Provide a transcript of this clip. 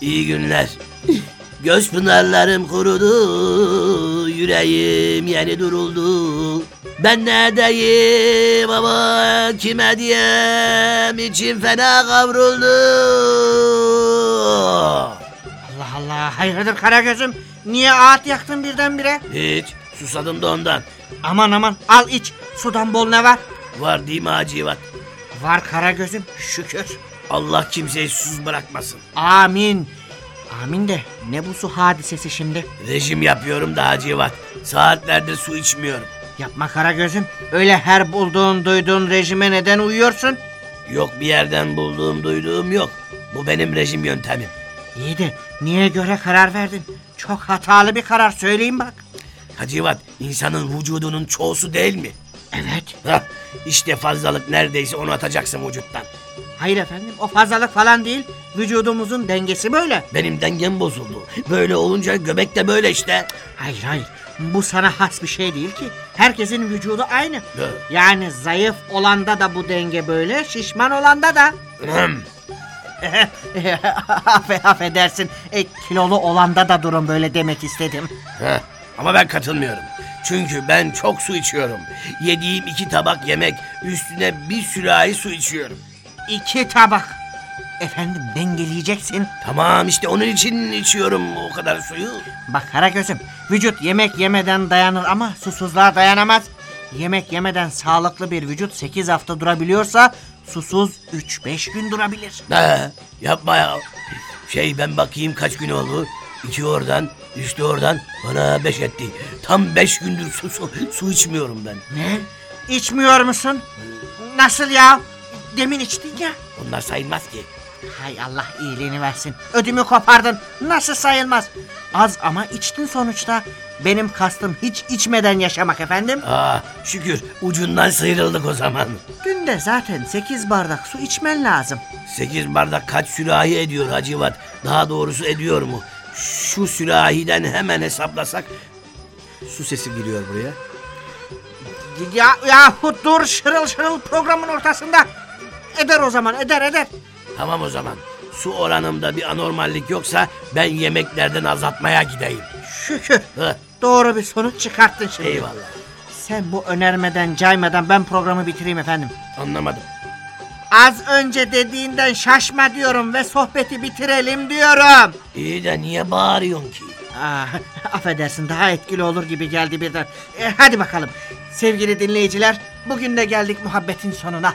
iyi günler. Göz pınarlarım kurudu, yüreğim yeni duruldu. Ben ne diyeyim ama kime diyeyim, içim fena kavruldu. Allah Allah hayırdır Karagöz'üm? Niye ağıt yaktın birdenbire? Hiç, susadım da ondan. Aman aman al iç. Sudan bol ne var? Var değil mi Hacivat? Var Karagöz'üm şükür. Allah kimseyi susuz bırakmasın. Amin. Amin de ne bu su hadisesi şimdi? Rejim yapıyorum da Hacivat. Saatlerdir su içmiyorum. Yapma Karagöz'üm. Öyle her bulduğun duyduğun rejime neden uyuyorsun? Yok bir yerden bulduğum duyduğum yok. Bu benim rejim yöntemim. İyi de niye göre karar verdin? Çok hatalı bir karar söyleyeyim bak. Hacivat insanın vücudunun çoğusu değil mi? Evet. Hah, işte fazlalık neredeyse onu atacaksın vücuttan. Hayır efendim o fazlalık falan değil. Vücudumuzun dengesi böyle. Benim dengem bozuldu. Böyle olunca göbek de böyle işte. Hayır hayır. Bu sana has bir şey değil ki. Herkesin vücudu aynı. Evet. Yani zayıf olanda da bu denge böyle, şişman olanda da. Affe, affedersin. E, kilolu olanda da durum böyle demek istedim. Heh, Ama ben katılmıyorum. Çünkü ben çok su içiyorum. Yediğim iki tabak yemek üstüne bir sürahi su içiyorum. İki tabak. Efendim dengeleyeceksin. Tamam işte onun için içiyorum o kadar suyu. Bak Karagöz'üm vücut yemek yemeden dayanır ama susuzluğa dayanamaz. Yemek yemeden sağlıklı bir vücut 8 hafta durabiliyorsa susuz 3-5 gün durabilir. He, yapma ya. Şey ben bakayım kaç gün oldu. İki oradan, üç de oradan. Bana beş etti. Tam beş gündür su, su, su içmiyorum ben. Ne? İçmiyor musun? Nasıl ya? Demin içtin ya. Onlar sayılmaz ki. Hay Allah iyiliğini versin. Ödümü kopardın. Nasıl sayılmaz? Az ama içtin sonuçta. Benim kastım hiç içmeden yaşamak efendim. Aa, şükür ucundan sıyrıldık o zaman. Günde zaten 8 bardak su içmen lazım. Sekiz bardak kaç sürahi ediyor Hacivat? Daha doğrusu ediyor mu? Şu sürahiden hemen hesaplasak Su sesi giriyor buraya. Ya yahu dur şırıl şırıl programın ortasında. Eder o zaman eder eder. Tamam o zaman. Su oranımda bir anormallik yoksa ben yemeklerden azaltmaya gideyim. Şükür. Heh, Doğru bir sonuç çıkarttın şimdi. eyvallah. Sen bu önermeden caymadan ben programı bitireyim efendim. Anlamadım. Az önce dediğinden şaşma diyorum ve sohbeti bitirelim diyorum. İyi de niye bağırıyorsun ki? Aa, affedersin daha etkili olur gibi geldi birden. E, hadi bakalım. Sevgili dinleyiciler bugün de geldik muhabbetin sonuna.